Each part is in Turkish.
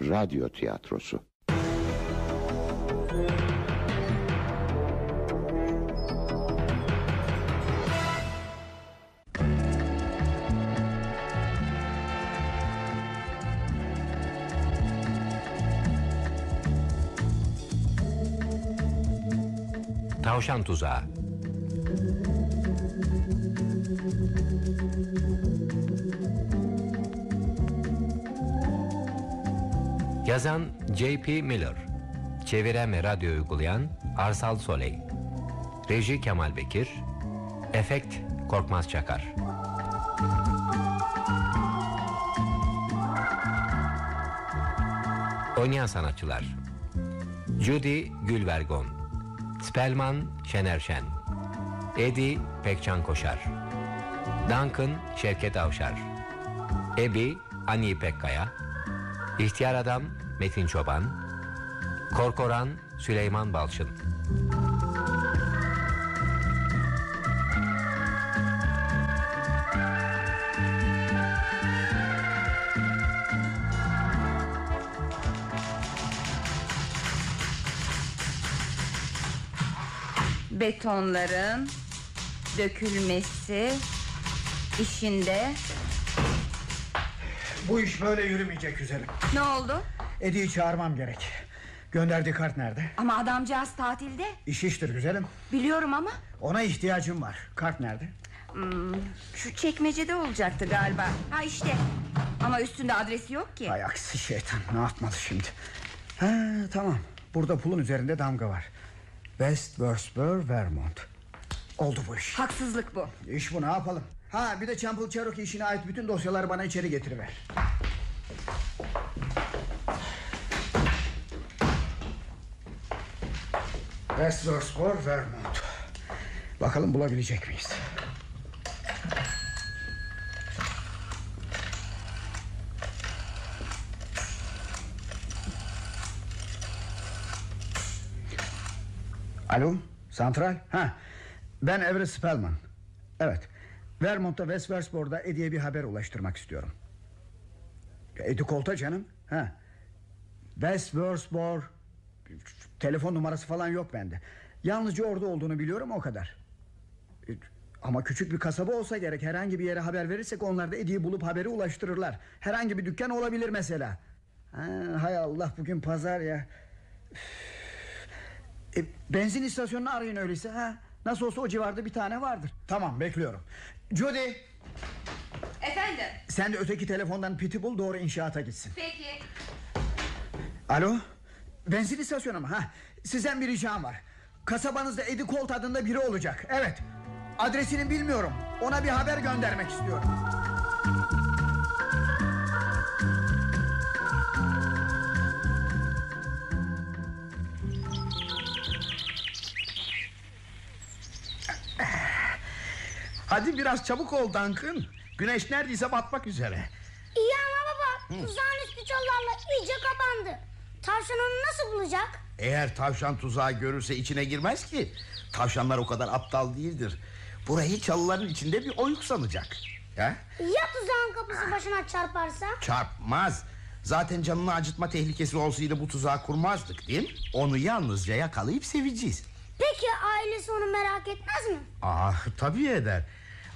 radyo tiyatrosu. Tavşan Tuzağı Yazan J.P. Miller. Çeviren ve radyo uygulayan Arsal Soley. Reji Kemal Bekir. Efekt Korkmaz Çakar. Oynayan sanatçılar. Judy Gülvergon. Spelman Şener Şen. Eddie Pekcan Koşar. Duncan Şevket Avşar. Ebi Ani Pekkaya İhtiyar Adam Metin Çoban Korkoran Süleyman Balçın. Betonların dökülmesi işinde Bu iş böyle yürümeyecek güzelim. ne oldu? Edi'yi çağırmam gerek. Gönderdiği kart nerede? Ama adamcağız tatilde. İş iştir güzelim. Biliyorum ama Ona ihtiyacım var. Kart nerede? hmm, şu çekmecede olacaktı galiba. Ha işte. Ama üstünde adresi yok ki. Ay aksi şeytan ne yapmalı şimdi? Ha, tamam. Burada pulun üzerinde damga var. West Wursburg, Vermont. Oldu bu iş. Haksızlık bu. İş bu ne yapalım? Ha bir de Chample Cherokee işine ait bütün dosyaları bana içeri getiriver. West Wursburg, Vermont. Bakalım bulabilecek miyiz? Alo, santral? Ha, ben Everett Spellman. Evet, Vermont'ta West Wursburg'da Eddie'ye bir haber ulaştırmak istiyorum. Eddie Colt'a canım. Ha. West Wursburg... Telefon numarası falan yok bende. Yalnızca orada olduğunu biliyorum o kadar. E, Ama küçük bir kasaba olsa gerek Herhangi bir yere haber verirsek Onlar da Eddie'yi bulup haberi ulaştırırlar Herhangi bir dükkan olabilir mesela ha, Hay Allah bugün pazar ya e, Benzin istasyonunu arayın öyleyse ha? Nasıl olsa o civarda bir tane vardır Tamam bekliyorum Judy. Efendim. sen de öteki telefondan Pit'i bul doğru inşaata gitsin. Peki. Alo? Benzin istasyonu mu? Ha? Sizden bir ricam var. Kasabanızda Eddie Colt adında biri olacak. Evet. Adresini bilmiyorum. Ona bir haber göndermek istiyorum Hadi biraz çabuk ol Duncan. Güneş neredeyse batmak üzere. İyi ama baba tuzağın üstü çallarla iyice kapandı. Tavşan onu nasıl bulacak? Eğer tavşan tuzağı görürse içine girmez ki. Tavşanlar o kadar aptal değildir. Burayı çalıların içinde bir oyuk sanacak. Ha? Ya tuzağın kapısı başına çarparsa? Çarpmaz. Zaten canını acıtma tehlikesi olsaydı bu tuzağı kurmazdık değil mi? Onu yalnızca yakalayıp seveceğiz. Peki ailesi onu merak etmez mi? Ah tabii eder.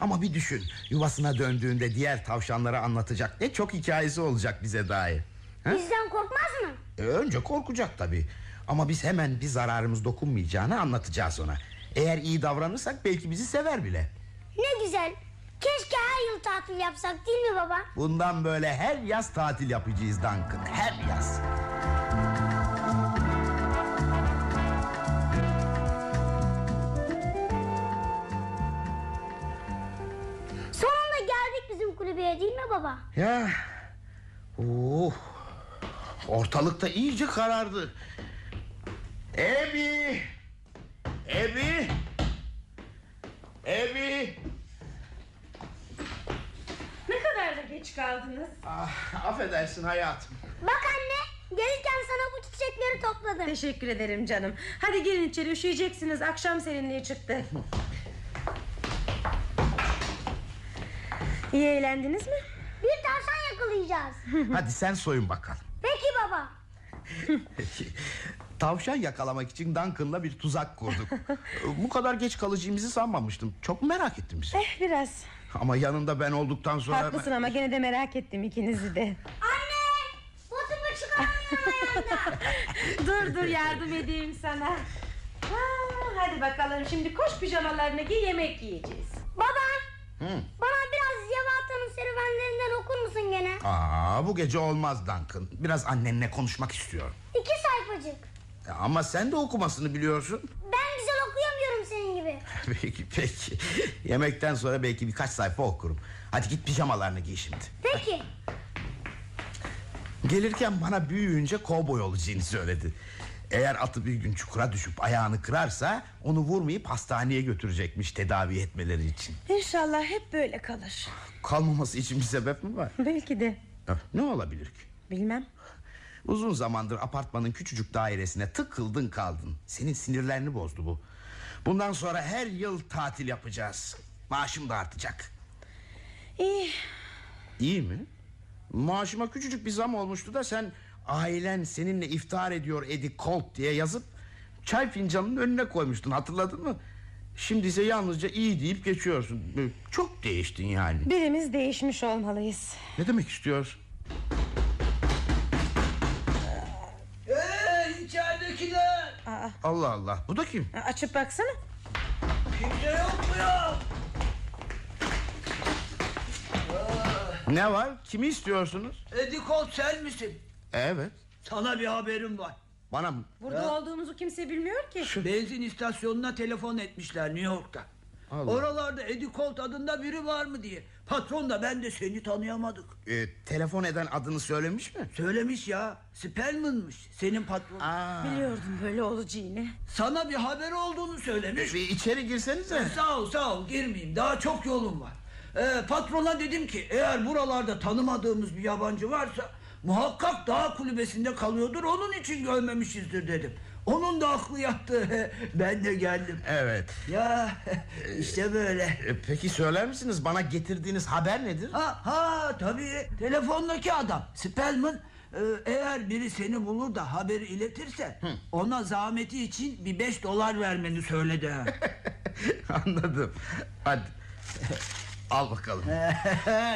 Ama bir düşün yuvasına döndüğünde diğer tavşanlara anlatacak ne çok hikayesi olacak bize dair. Ha? Bizden korkmaz mı? E, önce korkacak tabii. Ama biz hemen bir zararımız dokunmayacağını anlatacağız ona. Eğer iyi davranırsak belki bizi sever bile. Ne güzel. Keşke her yıl tatil yapsak değil mi baba? Bundan böyle her yaz tatil yapacağız Duncan. Her yaz. Kulübeye değil mi baba? Ya. Oh. Ortalıkta iyice karardı. Ebi. Ebi. Ebi. Ne kadar da geç kaldınız. Ah, affedersin hayatım. Bak anne gelirken sana bu çiçekleri topladım. Teşekkür ederim canım. Hadi girin içeri üşüyeceksiniz. Akşam serinliği çıktı. İyi eğlendiniz mi? Bir tavşan yakalayacağız. Hadi sen soyun bakalım. Peki baba. Tavşan yakalamak için Duncan'la bir tuzak kurduk. Bu kadar geç kalacağımızı sanmamıştım. Çok merak ettim bizi. Eh biraz. Ama yanında ben olduktan sonra... Haklısın ama gene de merak ettim ikinizi de. Anne! Botumu ayağında. dur dur yardım edeyim sana. Ha, hadi bakalım şimdi koş pijamalarını giy yemek yiyeceğiz. Baba! Bana Yavata'nın serüvenlerinden okur musun gene? Aa, bu gece olmaz Duncan. Biraz annenle konuşmak istiyorum. İki sayfacık. Ya Ama sen de okumasını biliyorsun. Ben güzel okuyamıyorum senin gibi. peki peki. Yemekten sonra belki birkaç sayfa okurum. Hadi git pijamalarını giy şimdi. Peki. Gelirken bana büyüyünce kovboy olacağını söyledi. Eğer atı bir gün çukura düşüp ayağını kırarsa... ...onu vurmayıp hastaneye götürecekmiş tedavi etmeleri için. İnşallah hep böyle kalır. Kalmaması için bir sebep mi var? Belki de. Ne olabilir ki? Bilmem. Uzun zamandır apartmanın küçücük dairesine tıkıldın kaldın. Senin sinirlerini bozdu bu. Bundan sonra her yıl tatil yapacağız. Maaşım da artacak. İyi. İyi mi? Maaşıma küçücük bir zam olmuştu da sen ailen seninle iftar ediyor Eddie Colt diye yazıp çay fincanının önüne koymuştun hatırladın mı? Şimdi ise yalnızca iyi deyip geçiyorsun. Çok değiştin yani. Birimiz değişmiş olmalıyız. Ne demek istiyorsun? Hey içeridekiler. Aa, Allah Allah. Bu da kim? açıp baksana. Kimse yok mu ya? Ne var? Kimi istiyorsunuz? Eddie Colt sen misin? Evet. Sana bir haberim var. Bana mı? Burada olduğumuzu kimse bilmiyor ki. Benzin istasyonuna telefon etmişler New York'ta. Allah. Oralarda Eddie Colt adında biri var mı diye. Patron da ben de seni tanıyamadık. Ee, telefon eden adını söylemiş mi? Söylemiş ya. Spellman'mış senin patron. Aa. Biliyordum böyle olacağını. Sana bir haber olduğunu söylemiş. Bir içeri girsenize. Sağ ol sağ ol girmeyeyim daha çok yolum var. Ee, patrona dedim ki eğer buralarda tanımadığımız bir yabancı varsa muhakkak dağ kulübesinde kalıyordur onun için görmemişizdir dedim. Onun da aklı yattı ben de geldim. Evet. Ya işte böyle. Ee, peki söyler misiniz bana getirdiğiniz haber nedir? Ha ha tabii telefondaki adam Spellman e, eğer biri seni bulur da haberi iletirse ona zahmeti için bir beş dolar vermeni söyledi. Anladım. Hadi. Al bakalım.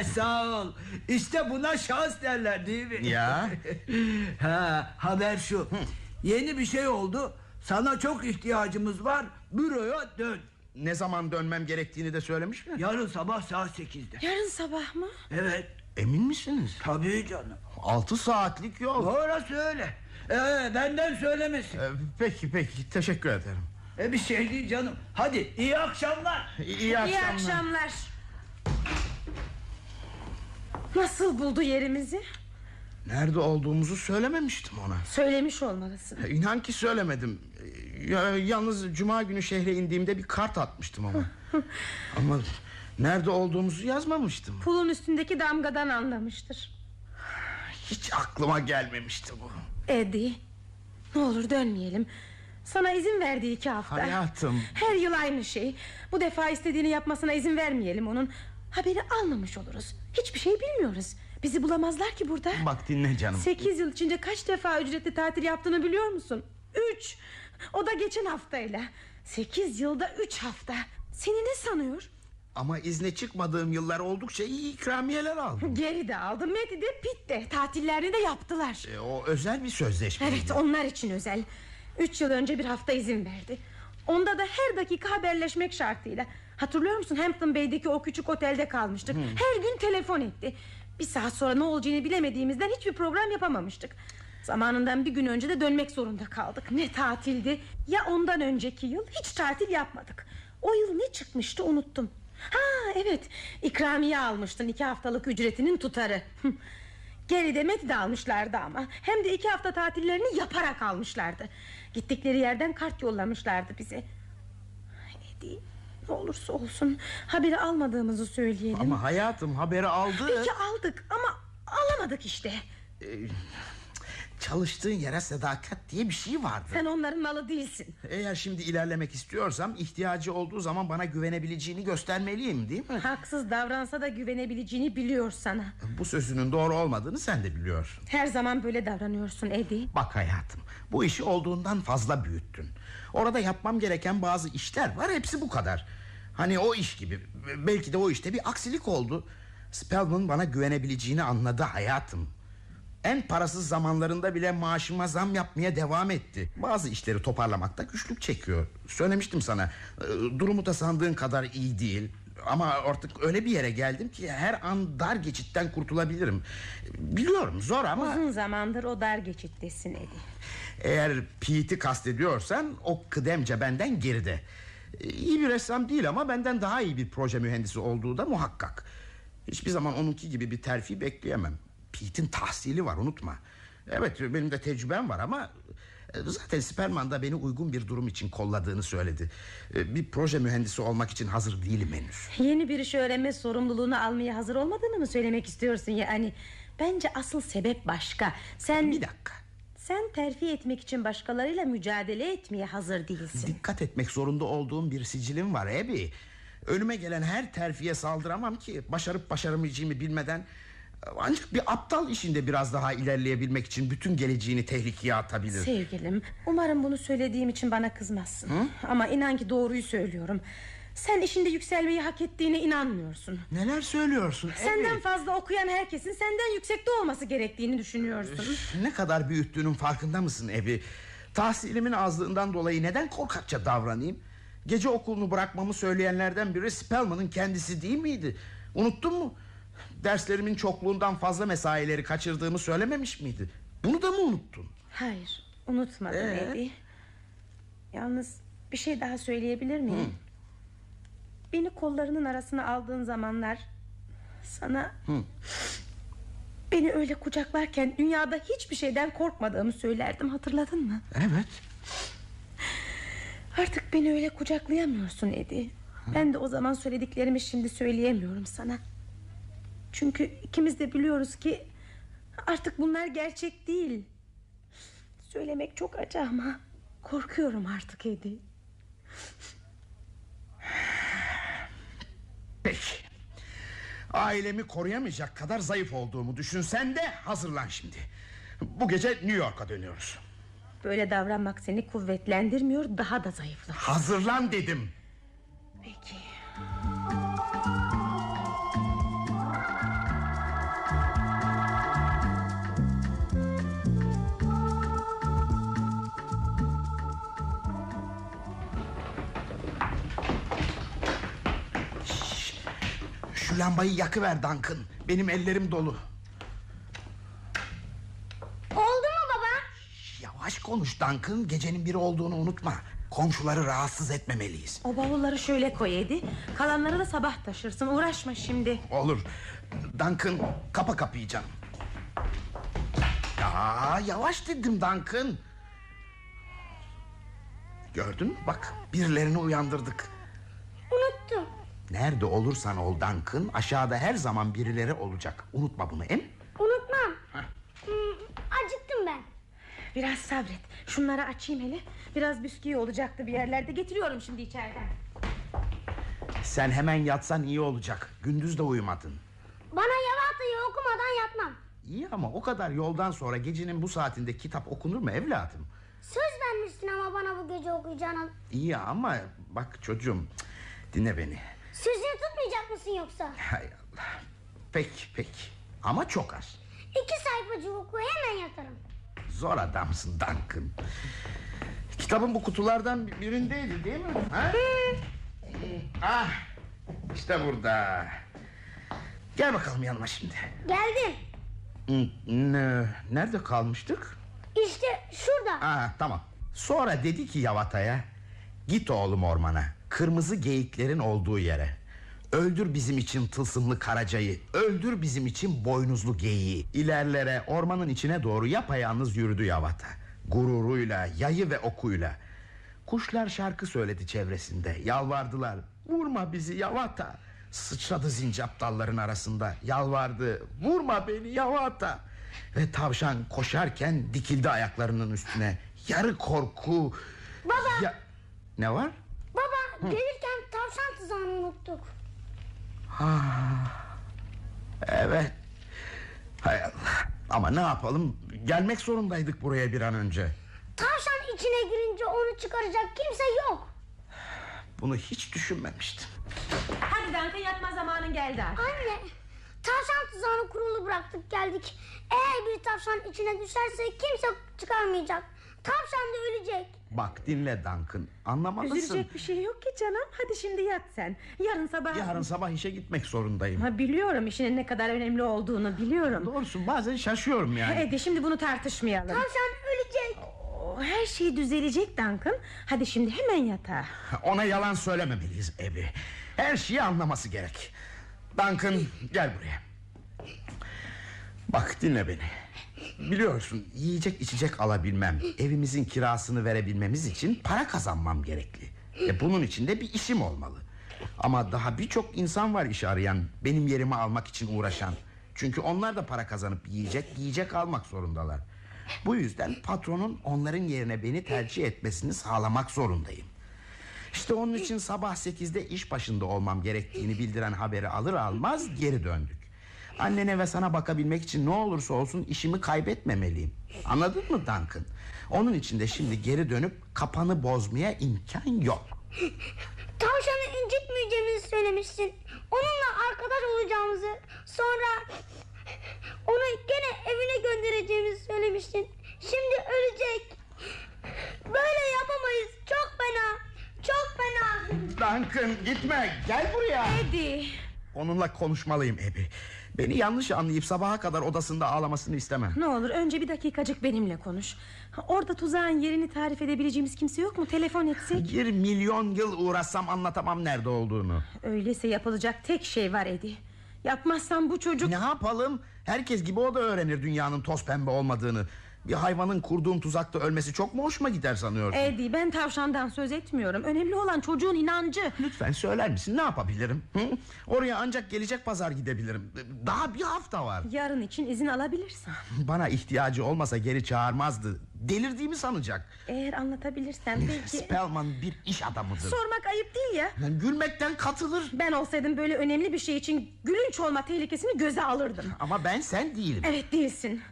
Sağ ol. İşte buna şans derler değil mi? Ya. ha, haber şu. Yeni bir şey oldu. Sana çok ihtiyacımız var. Büroya dön. Ne zaman dönmem gerektiğini de söylemiş mi? Yarın sabah saat sekizde. Yarın sabah mı? Evet. Emin misiniz? Tabii canım. Altı saatlik yol. Orası öyle. Ee, benden söylemesin. Ee, peki peki teşekkür ederim. E, bir şey değil canım. Hadi iyi akşamlar. İyi, İyi akşamlar. akşamlar. Nasıl buldu yerimizi? Nerede olduğumuzu söylememiştim ona. Söylemiş olmalısın. İnan ki söylemedim. Ya, yalnız cuma günü şehre indiğimde bir kart atmıştım ama. ama nerede olduğumuzu yazmamıştım. Pulun üstündeki damgadan anlamıştır. Hiç aklıma gelmemişti bu. Eddie, ne olur dönmeyelim. Sana izin verdi iki hafta. Hayatım. Her yıl aynı şey. Bu defa istediğini yapmasına izin vermeyelim onun. Haberi almamış oluruz. Hiçbir şey bilmiyoruz. Bizi bulamazlar ki burada. Bak dinle canım. Sekiz yıl içinde kaç defa ücretli tatil yaptığını biliyor musun? Üç. O da geçen haftayla. Sekiz yılda üç hafta. Seni ne sanıyor? Ama izne çıkmadığım yıllar oldukça iyi ikramiyeler aldım. Geri de aldı. Medi de Pit de. Tatillerini de yaptılar. E, o özel bir sözleşme. Evet onlar için özel. Üç yıl önce bir hafta izin verdi. Onda da her dakika haberleşmek şartıyla. Hatırlıyor musun Hampton Bay'deki o küçük otelde kalmıştık. Her gün telefon etti. Bir saat sonra ne olacağını bilemediğimizden hiçbir program yapamamıştık. Zamanından bir gün önce de dönmek zorunda kaldık. Ne tatildi. Ya ondan önceki yıl hiç tatil yapmadık. O yıl ne çıkmıştı unuttum. Ha evet ikramiye almıştın iki haftalık ücretinin tutarı. Geri demeti de almışlardı ama Hem de iki hafta tatillerini yaparak almışlardı Gittikleri yerden kart yollamışlardı bize Eddie ne olursa olsun Haberi almadığımızı söyleyelim Ama hayatım haberi aldı. Peki aldık ama alamadık işte E, Çalıştığın yere sadakat diye bir şey vardır. Sen onların malı değilsin. Eğer şimdi ilerlemek istiyorsam ihtiyacı olduğu zaman bana güvenebileceğini göstermeliyim değil mi? Haksız davransa da güvenebileceğini biliyor sana. Bu sözünün doğru olmadığını sen de biliyorsun. Her zaman böyle davranıyorsun Eddie. Bak hayatım bu işi olduğundan fazla büyüttün. Orada yapmam gereken bazı işler var hepsi bu kadar. Hani o iş gibi belki de o işte bir aksilik oldu. Spellman bana güvenebileceğini anladı hayatım. En parasız zamanlarında bile maaşıma zam yapmaya devam etti. Bazı işleri toparlamakta güçlük çekiyor. Söylemiştim sana. e, Durumu da sandığın kadar iyi değil. Ama artık öyle bir yere geldim ki her an dar geçitten kurtulabilirim. Biliyorum zor ama... Uzun zamandır o dar geçittesin Eddie. Eğer Pete'i kastediyorsan o kıdemce benden geride. Ee, İyi bir ressam değil ama benden daha iyi bir proje mühendisi olduğu da muhakkak. Hiçbir zaman onunki gibi bir terfi bekleyemem. Pete'in tahsili var unutma. Evet benim de tecrübem var ama... e, Zaten Sperman da beni uygun bir durum için kolladığını söyledi. E, Bir proje mühendisi olmak için hazır değilim henüz. Yeni bir iş öğrenme sorumluluğunu almaya hazır olmadığını mı söylemek istiyorsun yani? Bence asıl sebep başka. Sen Bir dakika. sen terfi etmek için başkalarıyla mücadele etmeye hazır değilsin. Dikkat etmek zorunda olduğum bir sicilim var Ebi. Önüme gelen her terfiye saldıramam ki başarıp başaramayacağımı bilmeden ancak bir aptal işinde biraz daha ilerleyebilmek için bütün geleceğini tehlikeye atabilir. Sevgilim, umarım bunu söylediğim için bana kızmazsın. Ama inan ki doğruyu söylüyorum. Sen işinde yükselmeyi hak ettiğine inanmıyorsun. Neler söylüyorsun? Senden fazla okuyan herkesin senden yüksekte olması gerektiğini düşünüyorsun. Ne kadar büyüttüğünün farkında mısın Ebi? Tahsilimin azlığından dolayı neden korkakça davranayım? Gece okulunu bırakmamı söyleyenlerden biri Spellman'ın kendisi değil miydi? Unuttun mu? Derslerimin çokluğundan fazla mesaileri kaçırdığımı söylememiş miydi? Bunu da mı unuttun? Hayır, unutmadım Ee? Eddie. Yalnız bir şey daha söyleyebilir miyim? Beni kollarının arasına aldığın zamanlar sana beni öyle kucaklarken dünyada hiçbir şeyden korkmadığımı söylerdim hatırladın mı? Evet. Artık beni öyle kucaklayamıyorsun Edi. Ben de o zaman söylediklerimi şimdi söyleyemiyorum sana. Çünkü ikimiz de biliyoruz ki artık bunlar gerçek değil. Söylemek çok acı ama korkuyorum artık Edi. Peki. Ailemi koruyamayacak kadar zayıf olduğumu düşünsen de hazırlan şimdi. Bu gece New York'a dönüyoruz. Böyle davranmak seni kuvvetlendirmiyor daha da zayıflar. Hazırlan dedim. Peki. Şu lambayı yakıver Duncan. Benim ellerim dolu. Oldu mu baba? Yavaş konuş Duncan. Gecenin biri olduğunu unutma. Komşuları rahatsız etmemeliyiz. O bavulları şöyle koy Edi. Kalanları da sabah taşırsın. Uğraşma şimdi. Olur. Duncan kapa kapıyı canım. Ya yavaş dedim Duncan. Gördün mü bak birilerini uyandırdık. Nerede olursan ol Duncan aşağıda her zaman birileri olacak. Unutma bunu em. Unutmam. Hmm, acıktım ben. Biraz sabret. Şunları açayım hele. Biraz bisküvi olacaktı bir yerlerde. Getiriyorum şimdi içeriden. Sen hemen yatsan iyi olacak. Gündüz de uyumadın. Bana Yavata'yı okumadan yatmam. İyi ama o kadar yoldan sonra gecenin bu saatinde kitap okunur mu evladım? Söz vermişsin ama bana bu gece okuyacağına. İyi ama bak çocuğum dinle beni. Sözünü tutmayacak mısın yoksa? Hay Allah. Peki peki ama çok az. İki sayfacık oku hemen yatarım. Zor adamsın Duncan. Kitabın bu kutulardan birindeydi değil mi? Ha? ah işte burada. Gel bakalım yanıma şimdi. Geldim. Ne, nerede kalmıştık? İşte şurada. Aa, tamam. Sonra dedi ki Yavata'ya Git oğlum ormana. Kırmızı geyiklerin olduğu yere. Öldür bizim için tılsımlı karacayı. Öldür bizim için boynuzlu geyiği. İlerlere ormanın içine doğru yapayalnız yürüdü Yavata. Gururuyla yayı ve okuyla. Kuşlar şarkı söyledi çevresinde. Yalvardılar Vurma bizi Yavata. Sıçradı zincap dalların arasında. Yalvardı Vurma beni Yavata. Ve tavşan koşarken dikildi ayaklarının üstüne. Yarı korku. Baba. Ya... Ne var? Baba gelirken tavşan tuzağını unuttuk. Evet. Hay Allah. Ama ne yapalım? Gelmek zorundaydık buraya bir an önce. Tavşan içine girince onu çıkaracak kimse yok. Bunu hiç düşünmemiştim. Hadi Duncan yatma zamanın geldi artık. Anne tavşan tuzağını kurulu bıraktık geldik. Eğer bir tavşan içine düşerse kimse çıkarmayacak. Tavşan da ölecek. Bak dinle Duncan. Anlamalısın. Üzülecek bir şey yok ki canım. Hadi şimdi yat sen. Yarın sabah... Yarın sabah işe gitmek zorundayım. Ha, biliyorum işinin ne kadar önemli olduğunu biliyorum. Doğrusu bazen şaşıyorum yani. Hadi şimdi bunu tartışmayalım. Tavşan ölecek. Oo, Her şey düzelecek Duncan. Hadi şimdi hemen yatağa. Ona yalan söylememeliyiz Ebi. Her şeyi anlaması gerek. Duncan gel buraya. Bak dinle beni. Biliyorsun yiyecek içecek alabilmem Evimizin kirasını verebilmemiz için para kazanmam gerekli. E Bunun için de bir işim olmalı. Ama daha birçok insan var iş arayan Benim yerimi almak için uğraşan. Çünkü onlar da para kazanıp yiyecek Yiyecek almak zorundalar. Bu yüzden patronun onların yerine beni tercih etmesini sağlamak zorundayım. İşte onun için sabah 8'de iş başında olmam gerektiğini bildiren haberi alır almaz geri döndük. Annene ve sana bakabilmek için ne olursa olsun işimi kaybetmemeliyim. Anladın mı Duncan? Onun için de şimdi geri dönüp kapanı bozmaya imkan yok. Tavşanı incitmeyeceğimizi söylemiştin. Onunla arkadaş olacağımızı. Sonra onu gene evine göndereceğimizi söylemiştin. Şimdi ölecek. Böyle yapamayız. Çok fena. Çok fena. Duncan gitme gel buraya. Eddie. Onunla konuşmalıyım Ebi. Beni yanlış anlayıp sabaha kadar odasında ağlamasını istemem. Ne olur önce bir dakikacık benimle konuş. Orada tuzağın yerini tarif edebileceğimiz kimse yok mu? Telefon etsek. Bir milyon yıl uğraşsam anlatamam nerede olduğunu. Öyleyse yapılacak tek şey var Eddie. Yapmazsam bu çocuk... Ne yapalım? Herkes gibi o da öğrenir dünyanın toz pembe olmadığını. Bir hayvanın kurduğum tuzakta ölmesi çok mu hoşuma gider sanıyorsun? Eddie ben tavşandan söz etmiyorum. Önemli olan çocuğun inancı. Lütfen söyler misin ne yapabilirim? Hı? Oraya ancak gelecek pazar gidebilirim. Daha bir hafta var. Yarın için izin alabilirsin. Bana ihtiyacı olmasa geri çağırmazdı. Delirdiğimi sanacak. Eğer anlatabilirsen belki... Spellman bir iş adamıdır. Sormak ayıp değil ya. Yani gülmekten katılır. Ben olsaydım böyle önemli bir şey için gülünç olma tehlikesini göze alırdım. Ama ben sen değilim. Evet değilsin.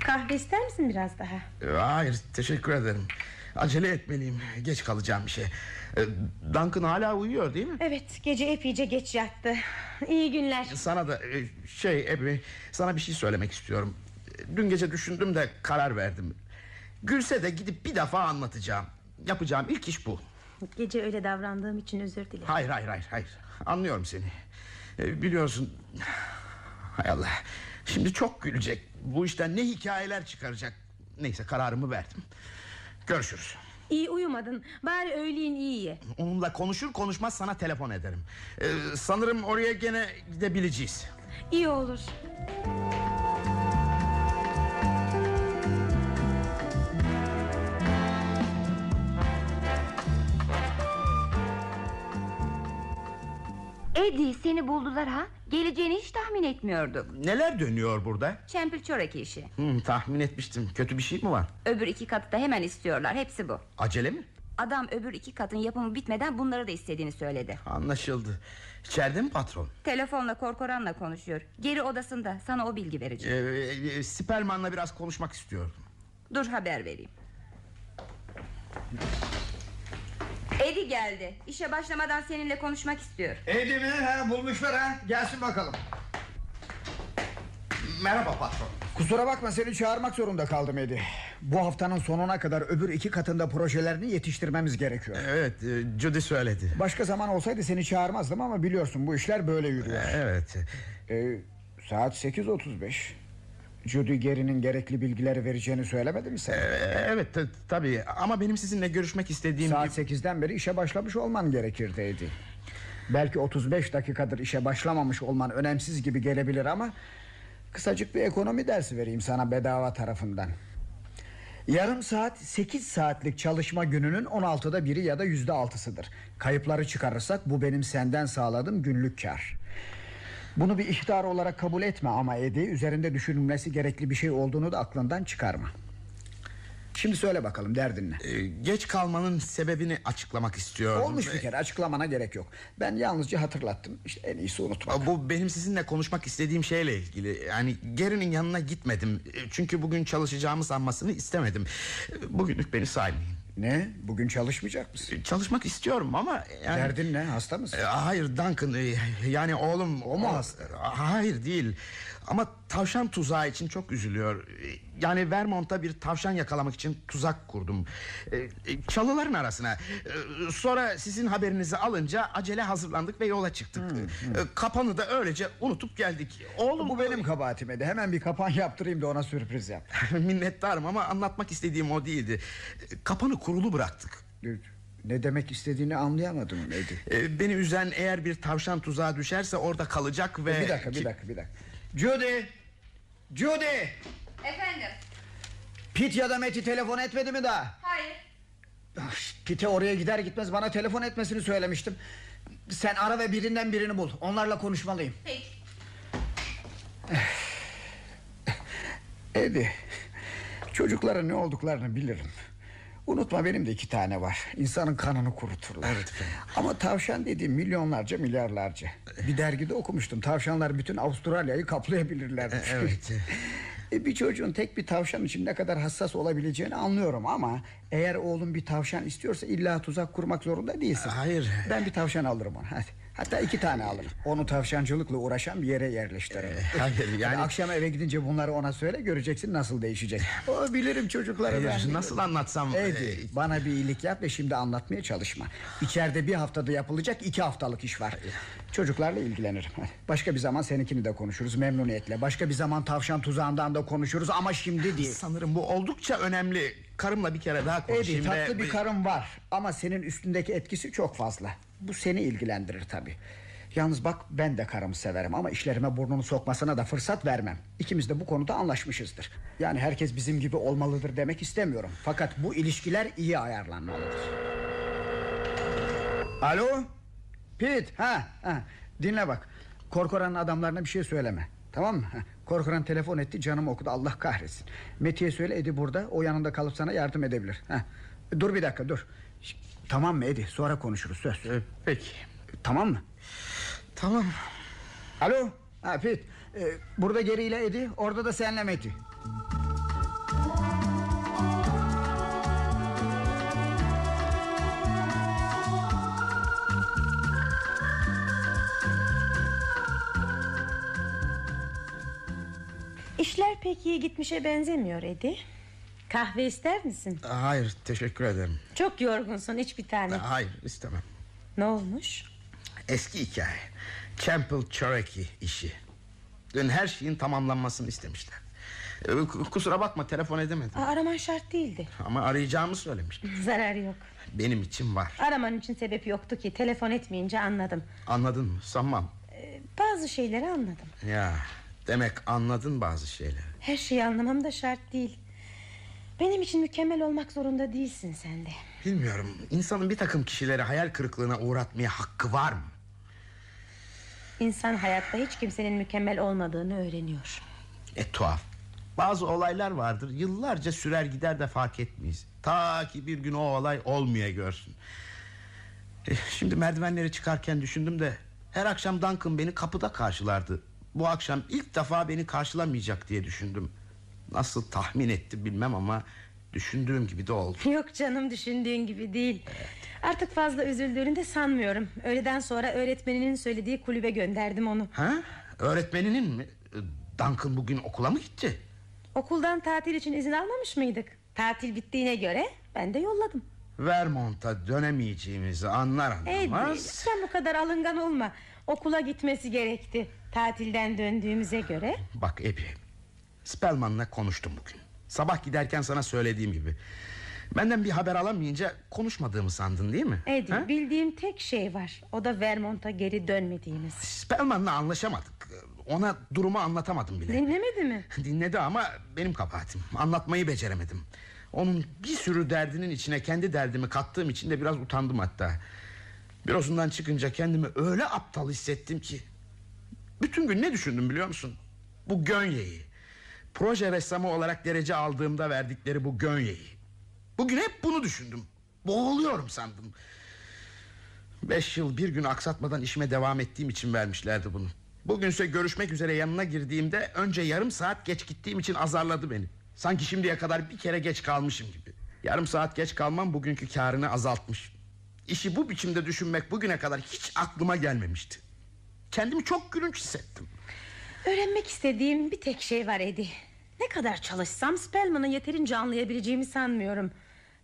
Kahve ister misin biraz daha? Ee, Hayır teşekkür ederim. Acele etmeliyim. Geç kalacağım bir şey. Ee, Duncan hala uyuyor değil mi? Evet gece epeyce geç yattı. İyi günler. Sana da e, şey Ebi sana bir şey söylemek istiyorum. Dün gece düşündüm de karar verdim. Gülse de gidip bir defa anlatacağım. Yapacağım ilk iş bu. Gece öyle davrandığım için özür dilerim. Hayır hayır hayır hayır. Anlıyorum seni. Ee, biliyorsun. Hay Allah. Şimdi çok gülecek. Bu işten ne hikayeler çıkaracak. Neyse kararımı verdim. Görüşürüz. İyi uyumadın. Bari öğleyin iyi ye. Onunla konuşur konuşmaz sana telefon ederim. Ee, sanırım oraya gene gidebileceğiz. İyi olur. Eddie seni buldular ha. Geleceğini hiç tahmin etmiyorduk. Neler dönüyor burada? Çempil çoraki işi. Hmm, tahmin etmiştim. Kötü bir şey mi var? Öbür iki katı da hemen istiyorlar. Hepsi bu. Acele mi? Adam öbür iki katın yapımı bitmeden bunları da istediğini söyledi. Anlaşıldı. İçeride mi patron? Telefonla Korkoran'la konuşuyor. Geri odasında sana o bilgi verecek. Ee, e, Spellman'la biraz konuşmak istiyorum. Dur haber vereyim. Eddie geldi. İşe başlamadan seninle konuşmak istiyor. Eddie mi? Ha, bulmuşlar ha. Gelsin bakalım. Merhaba patron. Kusura bakma seni çağırmak zorunda kaldım Eddie. Bu haftanın sonuna kadar öbür iki katında projelerini yetiştirmemiz gerekiyor. Evet, e, Judy söyledi. Başka zaman olsaydı seni çağırmazdım ama biliyorsun bu işler böyle yürüyor. Evet. Ee, saat 8.35. Judy Gary'nin gerekli bilgileri vereceğini söylemedi mi sana? Ee, evet t- tabii ama benim sizinle görüşmek istediğim Saat 8'den beri işe başlamış olman gerekirdi Eddie. Belki 35 dakikadır işe başlamamış olman önemsiz gibi gelebilir ama... ...kısacık bir ekonomi dersi vereyim sana bedava tarafından. Yarım saat 8 saatlik çalışma gününün 16'da biri ya da yüzde altısıdır. Kayıpları çıkarırsak bu benim senden sağladığım günlük kar. Bunu bir ihtar olarak kabul etme ama Edi üzerinde düşünülmesi gerekli bir şey olduğunu da aklından çıkarma. Şimdi söyle bakalım derdin ne? Ee, geç kalmanın sebebini açıklamak istiyorum. Olmuş bir kere açıklamana gerek yok. Ben yalnızca hatırlattım. İşte en iyisi unutmak. Bu benim sizinle konuşmak istediğim şeyle ilgili. Yani Gary'nin yanına gitmedim. Çünkü bugün çalışacağımı sanmasını istemedim. Bugünlük beni saymayın. Ne? Bugün çalışmayacak mısın? Çalışmak istiyorum ama yani... Derdin ne? Hasta mısın? E, Hayır Duncan e, yani oğlum O mu hasta? Hayır değil ama tavşan tuzağı için çok üzülüyor Yani Vermont'ta bir tavşan yakalamak için tuzak kurdum E, e, Çalıların arasına E, Sonra sizin haberinizi alınca acele hazırlandık ve yola çıktık E, Kapanı da öylece unutup geldik Oğlum Bu benim kabahatim Edi. Hemen bir kapan yaptırayım da ona sürpriz yap. Minnettarım ama anlatmak istediğim o değildi Kapanı kurulu bıraktık Ne demek istediğini anlayamadım. E, Beni üzen eğer bir tavşan tuzağa düşerse orada kalacak ve Bir dakika bir dakika bir dakika. Judy! Judy! Efendim Pete ya da Meti telefon etmedi mi daha? hayır Ah, Pete oraya gider gitmez bana telefon etmesini söylemiştim. Sen ara ve birinden birini bul. Onlarla konuşmalıyım. Peki Edi. Çocukların ne olduklarını bilirim. Unutma benim de iki tane var. İnsanın kanını kuruturlar. Ama tavşan dediğim milyonlarca milyarlarca. Bir dergide okumuştum. Tavşanlar bütün Avustralya'yı kaplayabilirler. Evet. E, Bir çocuğun tek bir tavşan için ne kadar hassas olabileceğini anlıyorum ama eğer oğlum bir tavşan istiyorsa illa tuzak kurmak zorunda değilsin. Hayır. Ben bir tavşan alırım ona. Hadi. Hatta iki tane alırım. Onu tavşancılıkla uğraşan bir yere yerleştiririm. hayır, yani- akşam eve gidince bunları ona söyle göreceksin nasıl değişecek. O bilirim çocukları ben. Hayır, nasıl anlatsam Edi e, bana bir iyilik yap ve şimdi anlatmaya çalışma. İçeride bir haftada yapılacak iki haftalık iş var. Çocuklarla ilgilenirim. Başka bir zaman seninkini de konuşuruz memnuniyetle. Başka bir zaman tavşan tuzağından da konuşuruz ama şimdi değil. Sanırım bu oldukça önemli. Karımla bir kere daha Edi konuşayım. tatlı ve- bir karın var ama senin üstündeki etkisi çok fazla. Bu seni ilgilendirir tabi. Yalnız bak ben de karımı severim ama işlerime burnunu sokmasına da fırsat vermem. İkimiz de bu konuda anlaşmışızdır. Yani herkes bizim gibi olmalıdır demek istemiyorum. Fakat bu ilişkiler iyi ayarlanmalıdır. Alo? Pete ha, ha. Dinle bak. Korkoran'ın adamlarına bir şey söyleme. Tamam mı? Korkoran telefon etti canımı okudu Allah kahretsin. Metiye söyle Edi burada o yanında kalıp sana yardım edebilir. Ha. Dur bir dakika dur. Tamam mı Edi sonra konuşuruz söz. E, Peki. Tamam mı? Tamam. Alo? Ha Pete. e, burada geriyle Edi orada da senle Meti. İşler pek iyi gitmişe benzemiyor Edi Kahve ister misin? Hayır teşekkür ederim. Çok yorgunsun iç bir tane Hayır istemem. Ne olmuş? Eski hikaye. Campbell Cherokee işi. Dün her şeyin tamamlanmasını istemişler. E, k- Kusura bakma telefon edemedim. Aa, araman şart değildi Ama arayacağımı söylemiştim. Zarar yok Benim için var. Araman için sebep yoktu ki Telefon etmeyince anladım Anladın mı? Sanmam. Ee, Bazı şeyleri anladım Ya demek anladın bazı şeyleri. Her şeyi anlamam da şart değil Benim için mükemmel olmak zorunda değilsin sen de Bilmiyorum. İnsanın bir takım kişileri hayal kırıklığına uğratmaya hakkı var mı? İnsan hayatta hiç kimsenin mükemmel olmadığını öğreniyor E tuhaf. Bazı olaylar vardır yıllarca sürer gider de fark etmeyiz. Ta ki bir gün o olay olmaya görsün. E, şimdi merdivenleri çıkarken düşündüm de her akşam Duncan beni kapıda karşılardı. Bu akşam ilk defa beni karşılamayacak diye düşündüm. Nasıl tahmin etti bilmem ama düşündüğüm gibi de oldu. Yok canım düşündüğün gibi değil Artık fazla üzüldüğünü de sanmıyorum Öğleden sonra öğretmeninin söylediği kulübe gönderdim onu Ha? Öğretmeninin mi? E, Duncan bugün okula mı gitti? Okuldan tatil için izin almamış mıydık? Tatil bittiğine göre ben de yolladım Vermont'a dönemeyeceğimizi anlar Ey anlamaz. sen bu kadar alıngan olma Okula gitmesi gerekti Tatilden döndüğümüze göre Bak Ebi Spellman'la konuştum bugün Sabah giderken sana söylediğim gibi Benden bir haber alamayınca konuşmadığımı sandın değil mi? Eddie Ha? bildiğim tek şey var O da Vermont'a geri dönmediğimiz Spellman'la anlaşamadık Ona durumu anlatamadım bile Dinlemedi mi? Dinledi ama benim kabahatim Anlatmayı beceremedim Onun bir sürü derdinin içine kendi derdimi kattığım için de biraz utandım hatta. Bürosundan çıkınca kendimi öyle aptal hissettim ki. Bütün gün ne düşündüm biliyor musun? Bu Gönye'yi. Proje ressamı olarak derece aldığımda verdikleri bu Gönye'yi. Bugün hep bunu düşündüm. Boğuluyorum sandım. Beş yıl bir gün aksatmadan işime devam ettiğim için vermişlerdi bunu. Bugünse görüşmek üzere yanına girdiğimde önce yarım saat geç gittiğim için azarladı beni. Sanki şimdiye kadar bir kere geç kalmışım gibi. Yarım saat geç kalmam bugünkü karını azaltmış. İşi bu biçimde düşünmek bugüne kadar hiç aklıma gelmemişti. Kendimi çok gülünç hissettim. Öğrenmek istediğim bir tek şey var Eddie. Ne kadar çalışsam Spellman'ı yeterince anlayabileceğimi sanmıyorum.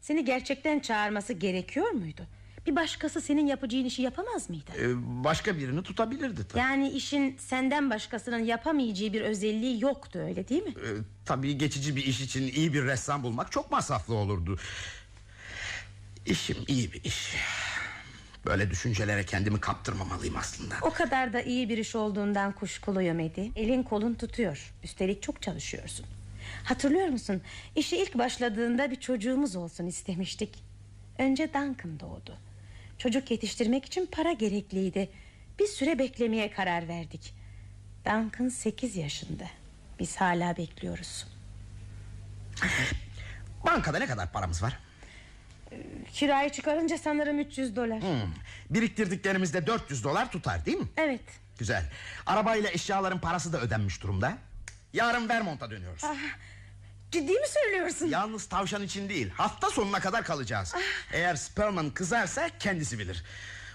Seni gerçekten çağırması gerekiyor muydu? Bir başkası senin yapacağın işi yapamaz mıydı? Ee, başka birini tutabilirdi tabii. Yani işin senden başkasının yapamayacağı bir özelliği yoktu öyle değil mi? Ee, tabii geçici bir iş için iyi bir ressam bulmak çok masraflı olurdu. İşim iyi bir iş. Böyle düşüncelere kendimi kaptırmamalıyım aslında. O kadar da iyi bir iş olduğundan kuşkuluyum Edi. Elin kolun tutuyor. Üstelik çok çalışıyorsun. Hatırlıyor musun? İşi ilk başladığında bir çocuğumuz olsun istemiştik. Önce Duncan doğdu. Çocuk yetiştirmek için para gerekliydi. Bir süre beklemeye karar verdik. Duncan 8 yaşında. Biz hala bekliyoruz. Bankada ne kadar paramız var? Kirayı çıkarınca sanırım 300 dolar. Hmm, biriktirdiklerimizde 400 dolar tutar değil mi? Evet. Güzel. Arabayla eşyaların parası da ödenmiş durumda. Yarın Vermont'a dönüyoruz. Ciddi mi söylüyorsun? Yalnız tavşan için değil hafta sonuna kadar kalacağız Eğer Spellman kızarsa kendisi bilir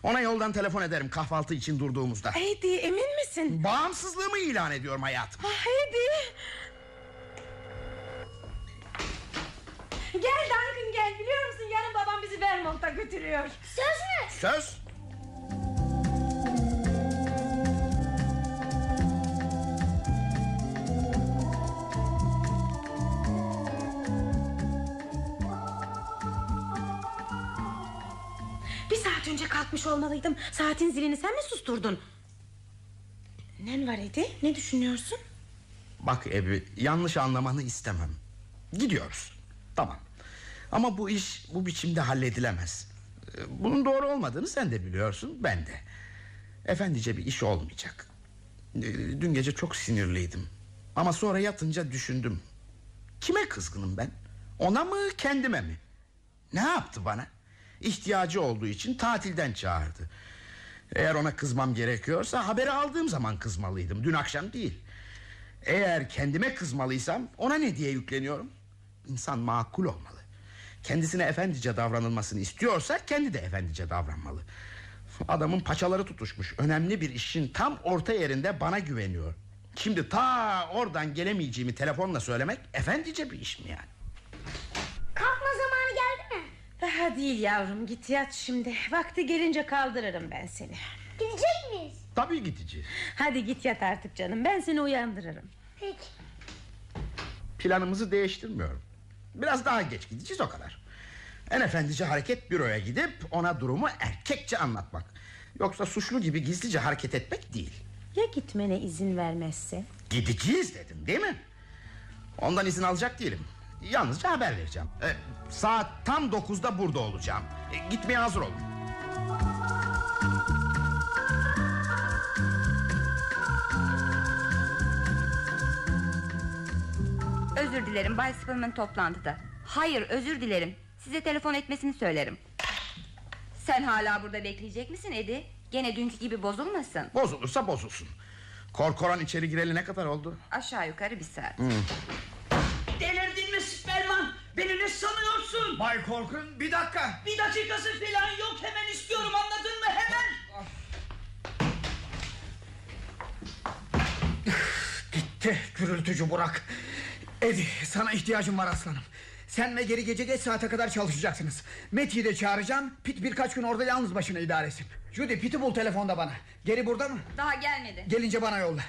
Ona yoldan telefon ederim kahvaltı için durduğumuzda Eddie emin misin? Bağımsızlığımı ilan ediyorum hayatım Ah Eddie. Gel Duncan gel biliyor musun Vermont'a götürüyor. Söz mü? Söz Bir saat önce kalkmış olmalıydım. Saatin zilini sen mi susturdun? Nen var Eddie? Ne düşünüyorsun? Bak Ebi yanlış anlamanı istemem Gidiyoruz Tamam Ama bu iş bu biçimde halledilemez. Ee, Bunun doğru olmadığını sen de biliyorsun Ben de. Efendice bir iş olmayacak. Ee, Dün gece çok sinirliydim. Ama sonra yatınca düşündüm. Kime kızgınım ben? Ona mı kendime mi? Ne yaptı bana? İhtiyacı olduğu için tatilden çağırdı. Eğer ona kızmam gerekiyorsa Haberi aldığım zaman kızmalıydım. Dün akşam değil. Eğer kendime kızmalıysam ona ne diye yükleniyorum? İnsan makul olmalı. Kendisine efendice davranılmasını istiyorsa kendi de efendice davranmalı. Adamın paçaları tutuşmuş. Önemli bir işin tam orta yerinde bana güveniyor. Şimdi ta oradan gelemeyeceğimi telefonla söylemek efendice bir iş mi yani? Kalkma zamanı geldi mi? Daha değil yavrum git yat şimdi. Vakti gelince kaldırırım ben seni. Gidecek miyiz? Tabii gideceğiz. Hadi git yat artık canım ben seni uyandırırım. Peki. Planımızı değiştirmiyorum. Biraz daha geç gideceğiz o kadar. En efendice hareket büroya gidip ona durumu erkekçe anlatmak. Yoksa suçlu gibi gizlice hareket etmek değil. Ya gitmene izin vermezse? Gideceğiz dedim değil mi? Ondan izin alacak değilim. Yalnızca haber vereceğim. Ee, saat tam dokuzda burada olacağım. Ee, gitmeye hazır olun. Özür dilerim Bay Spillman toplantıda. Hayır özür dilerim. Size telefon etmesini söylerim. Sen hala burada bekleyecek misin Edi? Gene dünkü gibi bozulmasın. Bozulursa bozulsun. Korkoran içeri gireli ne kadar oldu? Aşağı yukarı bir saat. Delirdin mi Spellman? Beni ne sanıyorsun? Bay Korkun bir dakika. Bir dakikası falan yok hemen istiyorum anladın mı hemen? Gitti gürültücü Burak. Edi sana ihtiyacım var aslanım. Sen ve geri gece geç saate kadar çalışacaksınız. Meti'yi de çağıracağım. Pit birkaç gün orada yalnız başına idare etsin. Judy Pit'i bul telefonda bana. Geri burada mı? Daha gelmedi. Gelince bana yolla.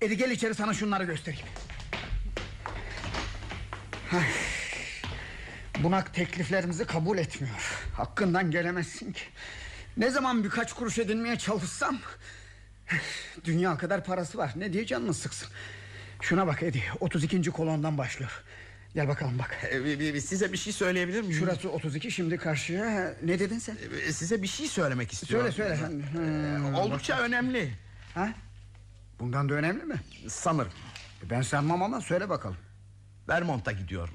Edi gel içeri sana şunları göstereyim. Ay. Bunak tekliflerimizi kabul etmiyor. Hakkından gelemezsin ki. Ne zaman birkaç kuruş edinmeye çalışsam... Dünya kadar parası var. Ne diye canını sıksın. Şuna bak Edi. 32. kolondan başlıyor. Gel bakalım bak. Ee, bir- size bir şey söyleyebilir miyim? Şurası 32 şimdi karşıya. Ne dedin sen? Ee, Size bir şey söylemek istiyorum. Söyle söyle. Hmm, Oldukça önemli. Ha? Bundan da önemli mi? Sanırım. Ben sanmam ama söyle bakalım. Vermont'a gidiyorum.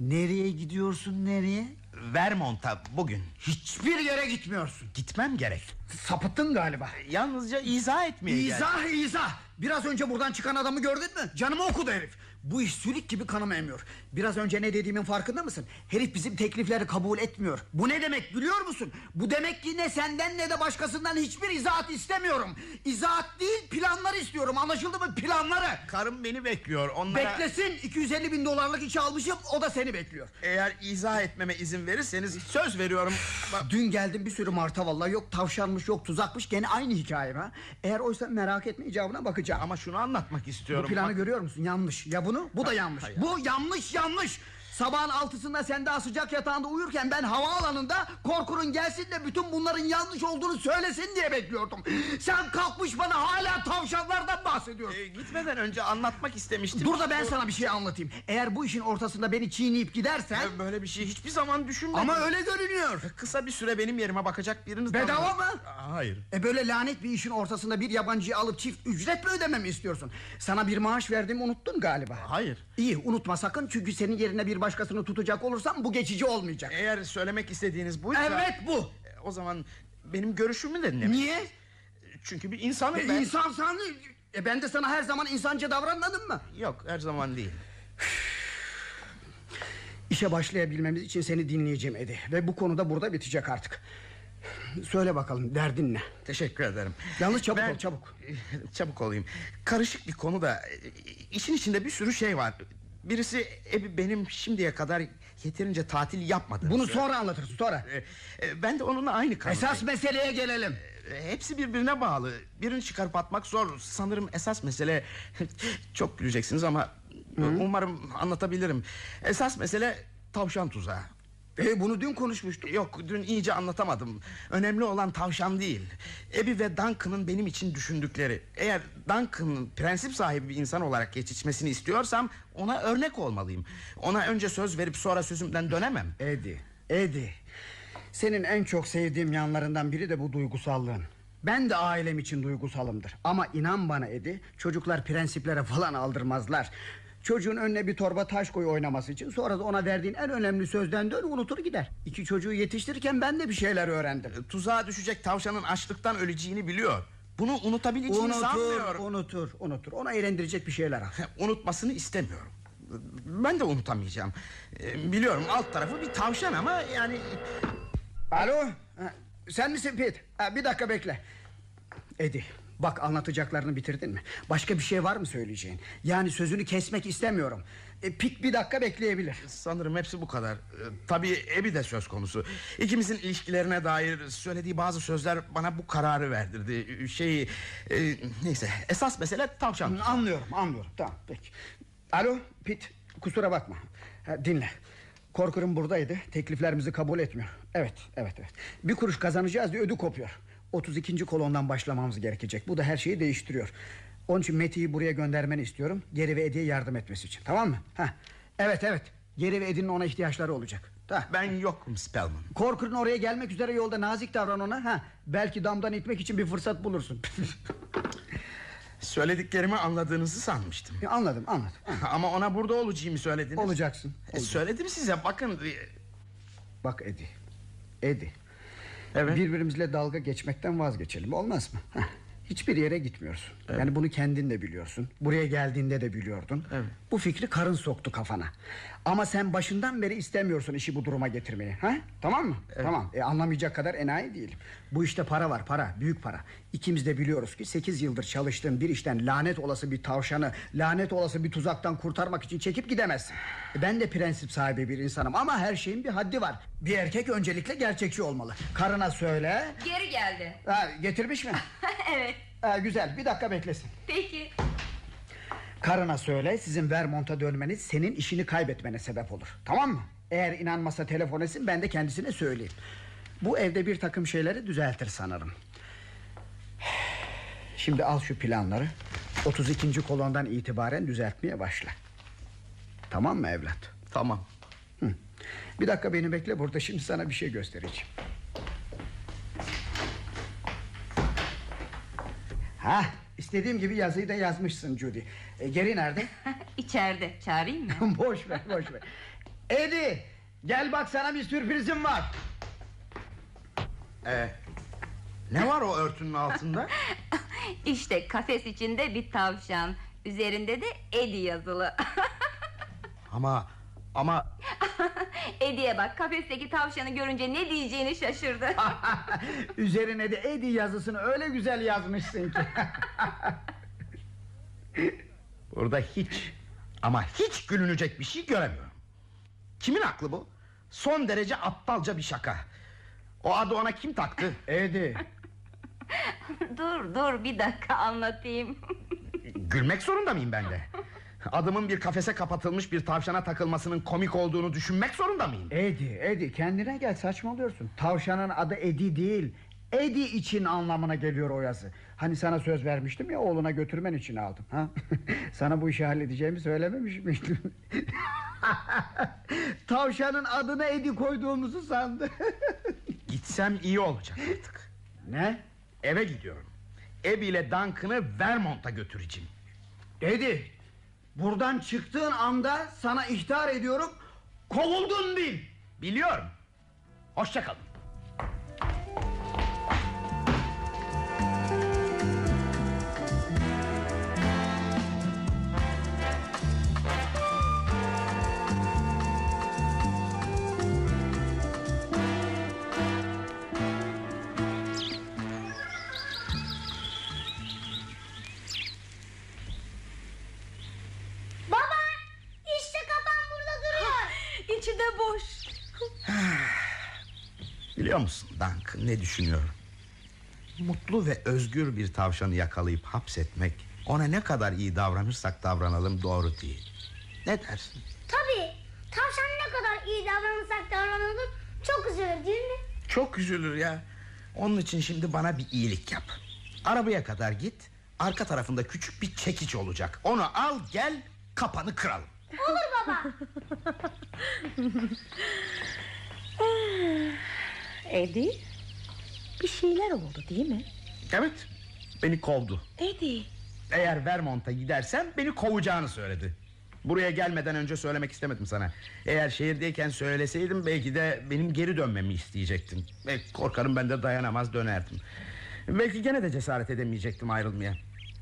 Nereye gidiyorsun nereye? Vermont'a bugün. Hiçbir yere gitmiyorsun. Gitmem gerek. Sapıttın galiba. Yalnızca izah etmeye geldim. İzah izah. Biraz önce buradan çıkan adamı gördün mü? Canımı okudu herif. Bu iş sülük gibi kanıma emiyor. Biraz önce ne dediğimin farkında mısın? Herif bizim teklifleri kabul etmiyor. Bu ne demek biliyor musun? Bu demek ki ne senden ne de başkasından hiçbir izahat istemiyorum. İzahat değil planlar istiyorum. Anlaşıldı mı? Planları. Karım beni bekliyor. Onlara... Beklesin 250 bin dolarlık işi almışım o da seni bekliyor. Eğer izah etmeme izin verirseniz söz veriyorum. Bak- Dün geldim bir sürü marta vallahi yok tavşanmış yok tuzakmış gene aynı hikaye ha. Eğer oysa merak etme icabına bakacağım. Ama şunu anlatmak Bu istiyorum. planı Bak- görüyor musun? Yanlış. Ya bunu? Bu da yanlış. Bu yanlış yanlış. Sabahın altısında sen daha sıcak yatağında uyurken ben havaalanında korkurun gelsin de bütün bunların yanlış olduğunu söylesin diye bekliyordum. Sen kalkmış bana hala tavşanlardan bahsediyorsun. Ee, gitmeden önce anlatmak istemiştim. Dur da ben sana bir şey anlatayım. Eğer bu işin ortasında beni çiğneyip gidersen... Ee, Böyle bir şey hiçbir zaman düşünmedim. Ama öyle görünüyor. Kısa bir süre benim yerime bakacak biriniz... Bedava mı? Hayır. E böyle lanet bir işin ortasında bir yabancıyı alıp çift ücret mi ödememi istiyorsun? Sana bir maaş verdiğimi unuttun galiba. Hayır. İyi unutma sakın çünkü senin yerine bir başkasını tutacak olursam bu geçici olmayacak. Eğer söylemek istediğiniz buysa... Evet bu. E, O zaman benim görüşümü de dinlemek. Niye? Çünkü bir insanım E, ben. İnsansan e, ben de sana her zaman insanca davranmadım mı? Yok her zaman değil. İşe başlayabilmemiz için seni dinleyeceğim Edi ve bu konuda burada bitecek artık. Söyle bakalım derdin ne? Teşekkür ederim. Yalnız çabuk Ben- ol çabuk. Çabuk olayım. Karışık bir konu da e, işin içinde bir sürü şey var. Birisi e, benim şimdiye kadar yeterince tatil yapmadım. Bunu sonra anlatırsın sonra. E, Ben de onunla aynı kanıdayım. Esas meseleye gelelim. E, Hepsi birbirine bağlı. Birini çıkarıp atmak zor. Sanırım esas mesele çok güleceksiniz ama umarım anlatabilirim. Esas mesele tavşan tuzağı. E, bunu dün konuşmuştuk. Yok dün iyice anlatamadım. Önemli olan tavşan değil. Ebi ve Duncan'ın benim için düşündükleri. Eğer Duncan'ın prensip sahibi bir insan olarak yetişmesini istiyorsam ona örnek olmalıyım. Ona önce söz verip sonra sözümden dönemem. Edi, Edi. Senin en çok sevdiğim yanlarından biri de bu duygusallığın. Ben de ailem için duygusalımdır. Ama inan bana Edi, çocuklar prensiplere falan aldırmazlar. Çocuğun önüne bir torba taş koy oynaması için sonra da ona verdiğin en önemli sözden dön unutur gider. İki çocuğu yetiştirirken ben de bir şeyler öğrendim. Tuzağa düşecek tavşanın açlıktan öleceğini biliyor. Bunu unutabileceğini Unutur, sanmıyorum. unutur, unutur. Ona eğlendirecek bir şeyler al. Unutmasını istemiyorum. Ben de unutamayacağım. E, Biliyorum alt tarafı bir tavşan ama yani... Alo, sen misin Pete? Ha, bir dakika bekle. Edi, bak anlatacaklarını bitirdin mi? Başka bir şey var mı söyleyeceğin? Yani sözünü kesmek istemiyorum. E, Pete bir dakika bekleyebilir. Sanırım hepsi bu kadar. Ee, Tabii Ebi de söz konusu. İkimizin ilişkilerine dair söylediği bazı sözler bana bu kararı verdirdi. Şey, e, neyse. Esas mesele tavşan. Anlıyorum, anlıyorum. Tamam, peki. Alo, Pete, kusura bakma. Ha, dinle. Korkur'un buradaydı. Tekliflerimizi kabul etmiyor. Evet, evet, evet. Bir kuruş kazanacağız diye ödü kopuyor. 32. kolondan başlamamız gerekecek. Bu da her şeyi değiştiriyor. Onun için Meti'yi buraya göndermeni istiyorum. Geri ve Edi'ye yardım etmesi için. Tamam mı? Ha. Evet, evet. Geri ve Edi'nin ona ihtiyaçları olacak. Tamam. Ben yokum Spellman. Korkur'un oraya gelmek üzere yolda nazik davran ona. Ha. Belki damdan itmek için bir fırsat bulursun. Söylediklerimi anladığınızı sanmıştım. anladım, anladım. Ama ona burada olacağımı söylediniz. Olacaksın. E, söyledim size bakın. Bak Edi. Edi. Evet. Birbirimizle dalga geçmekten vazgeçelim olmaz mı? Hiçbir yere gitmiyorsun. Yani bunu kendin de biliyorsun. Buraya geldiğinde de biliyordun. Evet. Bu fikri karın soktu kafana. Ama sen başından beri istemiyorsun işi bu duruma getirmeyi. Ha? Tamam mı? Tamam. E, anlamayacak kadar enayi değilim. Bu işte para var para. Büyük para. İkimiz de biliyoruz ki 8 yıldır çalıştığın bir işten lanet olası bir tavşanı... ...lanet olası bir tuzaktan kurtarmak için çekip gidemezsin. E, ben de prensip sahibi bir insanım ama her şeyin bir haddi var. Bir erkek öncelikle gerçekçi olmalı. Karına söyle. Geri geldi. Ha, getirmiş mi? evet. Ha, güzel bir dakika beklesin. Peki. Karına söyle sizin Vermont'a dönmeniz senin işini kaybetmene sebep olur. Tamam mı? Eğer inanmasa telefon etsin ben de kendisine söyleyeyim. Bu evde bir takım şeyleri düzeltir sanırım. Şimdi al şu planları. 32. kolondan itibaren düzeltmeye başla. Tamam mı evlat? Tamam. Hı. Bir dakika beni bekle burada şimdi sana bir şey göstereceğim. Ha, istediğim gibi yazıyı da yazmışsın Judy. E, geri nerede? İçeride çağırayım mı? boş ver, boş ver. Eddie, gel bak sana bir sürprizim var. Ee, ne var o örtünün altında? işte kafes içinde bir tavşan Üzerinde de Eddie yazılı Ama ama Eddie'ye bak kafesteki tavşanı görünce ne diyeceğini şaşırdı Üzerine de Eddie yazısını öyle güzel yazmışsın ki. burada hiç ama hiç gülünecek bir şey göremiyorum. Kimin aklı bu? Son derece aptalca bir şaka. O adı ona kim taktı? Eddie. Dur dur bir dakika anlatayım Gülmek zorunda mıyım ben de? Adımın bir kafese kapatılmış bir tavşana takılmasının komik olduğunu düşünmek zorunda mıyım? Eddie, Eddie kendine gel saçmalıyorsun. Tavşanın adı Eddie değil. Eddie için anlamına geliyor o yazı. Hani sana söz vermiştim ya oğluna götürmen için aldım. Ha? sana bu işi halledeceğimi söylememiş miydim? Tavşanın adına Eddie koyduğumuzu sandı. Gitsem iyi olacak artık. ne? Eve gidiyorum. Abby ile Duncan'ı Vermont'a götüreceğim. Eddie, buradan çıktığın anda sana ihtar ediyorum. Kovuldun bil. Biliyorum. Hoşça kalın. Biliyor musun Duncan ne düşünüyorum? Mutlu ve özgür bir tavşanı yakalayıp hapsetmek... ...ona ne kadar iyi davranırsak davranalım doğru değil. Ne dersin? Tabii tavşan ne kadar iyi davranırsak davranalım çok üzülür değil mi? Çok üzülür ya. Onun için şimdi bana bir iyilik yap. Arabaya kadar git. Arka tarafında küçük bir çekiç olacak. Onu al gel kapanı kıralım. Olur baba. Eddie bir şeyler oldu değil mi? Evet beni kovdu. Eddie Eğer Vermont'a gidersem beni kovacağını söyledi. Buraya gelmeden önce söylemek istemedim sana. Eğer şehirdeyken söyleseydim belki de benim geri dönmemi isteyecektin. Ve korkarım ben de dayanamaz dönerdim. Belki gene de cesaret edemeyecektim ayrılmaya.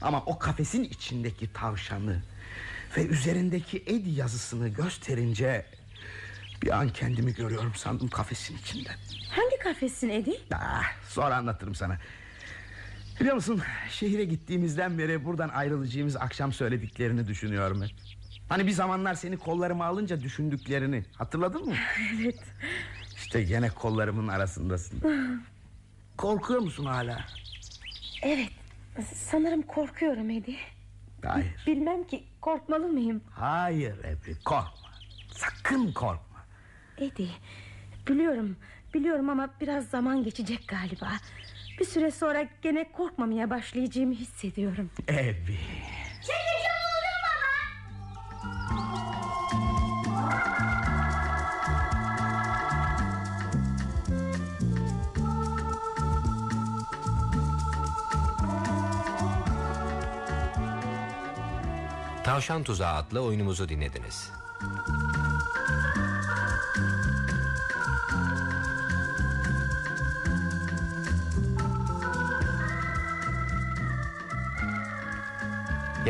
Ama o kafesin içindeki tavşanı ve üzerindeki Eddie yazısını gösterince... ...bir an kendimi görüyorum sandım kafesin içinde. hangi kafesin Eddie? Ah, sonra anlatırım sana. Biliyor musun şehire gittiğimizden beri buradan ayrılacağımız akşam söylediklerini düşünüyorum hep. Hani bir zamanlar seni kollarıma alınca düşündüklerini hatırladın mı? Evet İşte gene kollarımın arasındasın. Korkuyor musun hala? evet sanırım korkuyorum Eddie Hayır. Bilmem ki korkmalı mıyım Hayır Ebru korkma. Sakın korkma. Eddie biliyorum biliyorum ama biraz zaman geçecek galiba Bir süre sonra gene korkmamaya başlayacağımı hissediyorum Ebru. Çekici buldum baba. Tavşan Tuzağı adlı oyunumuzu dinlediniz.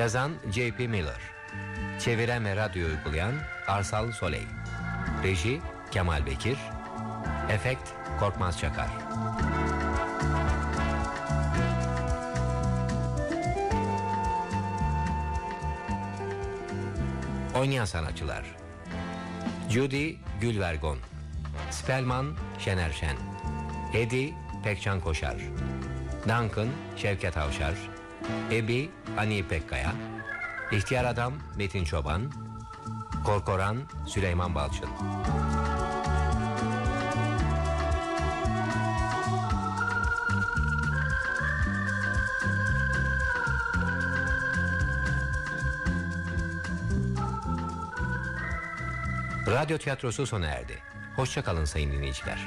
Yazan J.P. Miller. Çeviren ve radyo uygulayan Arsal Soley. Reji Kemal Bekir. Efekt Korkmaz Çakar. Oynayan sanatçılar. Judy Gülvergon. Spelman Şener Şen. Eddie Pekcan Koşar. Duncan Şevket Avşar Ebi Ani Pekkaya İhtiyar Adam Metin Çoban Korkoran Süleyman Balçın Radyo tiyatrosu sona erdi. Hoşçakalın sayın dinleyiciler.